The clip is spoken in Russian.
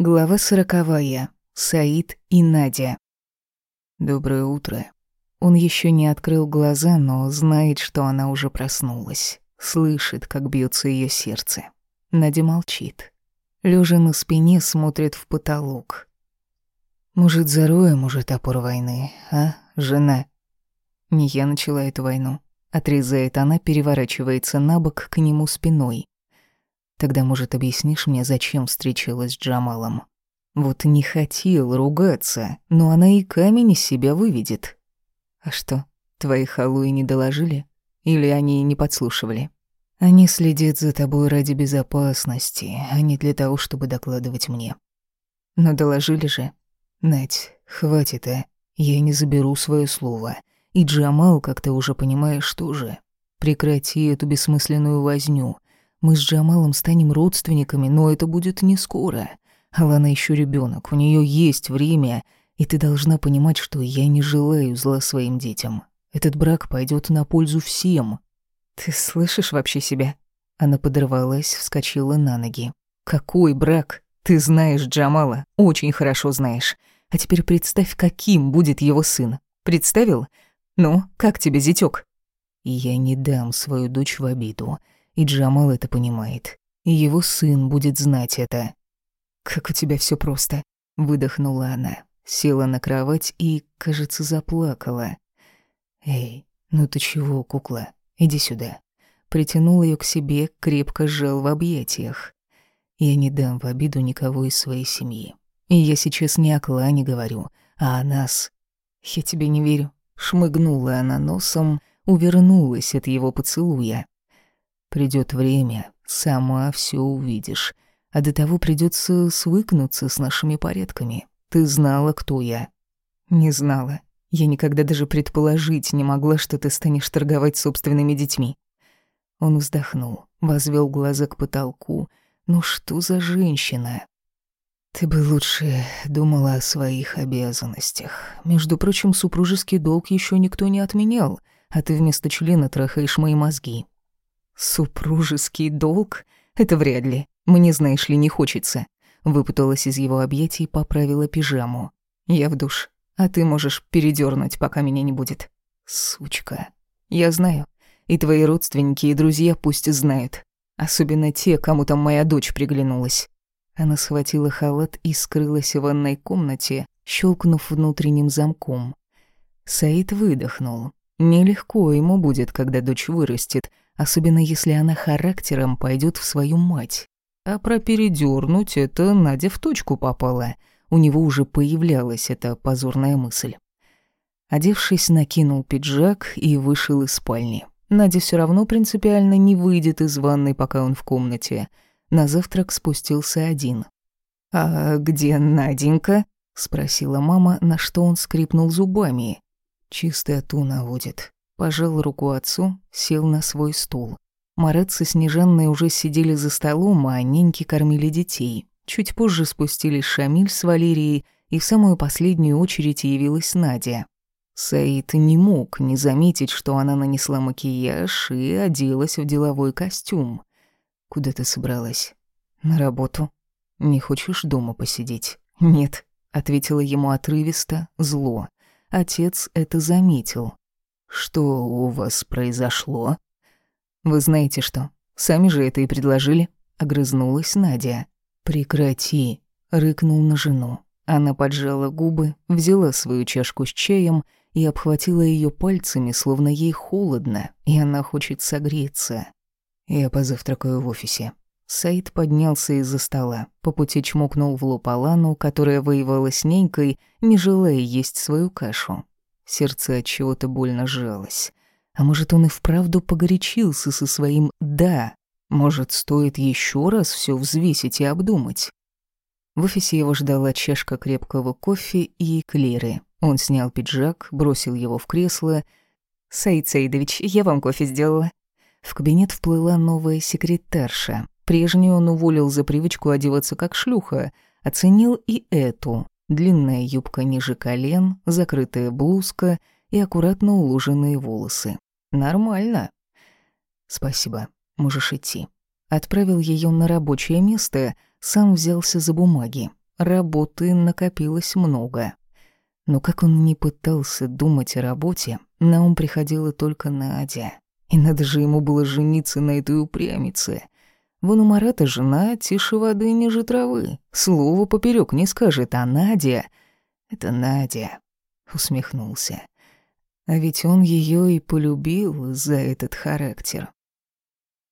Глава сороковая. Саид и Надя. Доброе утро. Он еще не открыл глаза, но знает, что она уже проснулась. Слышит, как бьется ее сердце. Надя молчит. Лежа на спине, смотрит в потолок. Может, зароем уже топор войны, а, жена? Не я начала эту войну. Отрезает она, переворачивается на бок к нему спиной. Тогда, может, объяснишь мне, зачем встречалась с Джамалом? Вот не хотел ругаться, но она и камень из себя выведет. А что, твои халуи не доложили? Или они не подслушивали? Они следят за тобой ради безопасности, а не для того, чтобы докладывать мне. Но доложили же. Надь, хватит, а. Я не заберу свое слово. И Джамал, как ты уже понимаешь, тоже. Прекрати эту бессмысленную возню. Мы с Джамалом станем родственниками, но это будет не скоро. Алана еще ребенок, у нее есть время, и ты должна понимать, что я не желаю зла своим детям. Этот брак пойдет на пользу всем. Ты слышишь вообще себя? Она подорвалась, вскочила на ноги. Какой брак? Ты знаешь Джамала, очень хорошо знаешь. А теперь представь, каким будет его сын. Представил? Ну, как тебе, зятёк? Я не дам свою дочь в обиду. И Джамал это понимает. И его сын будет знать это. «Как у тебя все просто», — выдохнула она. Села на кровать и, кажется, заплакала. «Эй, ну ты чего, кукла? Иди сюда». Притянул ее к себе, крепко сжал в объятиях. «Я не дам в обиду никого из своей семьи. И я сейчас не о клане говорю, а о нас. Я тебе не верю». Шмыгнула она носом, увернулась от его поцелуя. Придет время, сама все увидишь. А до того придется свыкнуться с нашими порядками. Ты знала, кто я. Не знала. Я никогда даже предположить не могла, что ты станешь торговать собственными детьми. Он вздохнул, возвел глаза к потолку. Ну что за женщина? Ты бы лучше думала о своих обязанностях. Между прочим, супружеский долг еще никто не отменял, а ты вместо члена трахаешь мои мозги. «Супружеский долг? Это вряд ли. Мне, знаешь ли, не хочется». Выпуталась из его объятий и поправила пижаму. «Я в душ, а ты можешь передернуть, пока меня не будет». «Сучка. Я знаю. И твои родственники и друзья пусть знают. Особенно те, кому там моя дочь приглянулась». Она схватила халат и скрылась в ванной комнате, щелкнув внутренним замком. Саид выдохнул. Нелегко ему будет, когда дочь вырастет, особенно если она характером пойдет в свою мать. А про передернуть это Надя в точку попала. У него уже появлялась эта позорная мысль. Одевшись, накинул пиджак и вышел из спальни. Надя все равно принципиально не выйдет из ванной, пока он в комнате. На завтрак спустился один. «А где Наденька?» — спросила мама, на что он скрипнул зубами. «Чистоту наводит», Пожал руку отцу, сел на свой стул. Марат со Снежанной уже сидели за столом, а неньки кормили детей. Чуть позже спустились Шамиль с Валерией, и в самую последнюю очередь явилась Надя. Саид не мог не заметить, что она нанесла макияж и оделась в деловой костюм. «Куда ты собралась?» «На работу». «Не хочешь дома посидеть?» «Нет», — ответила ему отрывисто, зло. Отец это заметил. «Что у вас произошло?» «Вы знаете что, сами же это и предложили», — огрызнулась Надя. «Прекрати», — рыкнул на жену. Она поджала губы, взяла свою чашку с чаем и обхватила ее пальцами, словно ей холодно, и она хочет согреться. «Я позавтракаю в офисе». Саид поднялся из-за стола, по пути чмокнул в лоб Алану, которая воевала с ненькой, не желая есть свою кашу. Сердце от чего-то больно сжалось. А может, он и вправду погорячился со своим «да». Может, стоит еще раз все взвесить и обдумать. В офисе его ждала чашка крепкого кофе и эклеры. Он снял пиджак, бросил его в кресло. «Саид Саидович, я вам кофе сделала». В кабинет вплыла новая секретарша. Прежнюю он уволил за привычку одеваться как шлюха, оценил и эту. Длинная юбка ниже колен, закрытая блузка и аккуратно уложенные волосы. Нормально. Спасибо, можешь идти. Отправил ее на рабочее место, сам взялся за бумаги. работы накопилось много. Но как он не пытался думать о работе, на ум приходила только Надя. И надо же ему было жениться на этой упрямице. Вон у Марата жена тише воды ниже травы. Слово поперек не скажет, а Надя... Это Надя. Усмехнулся. А ведь он ее и полюбил за этот характер.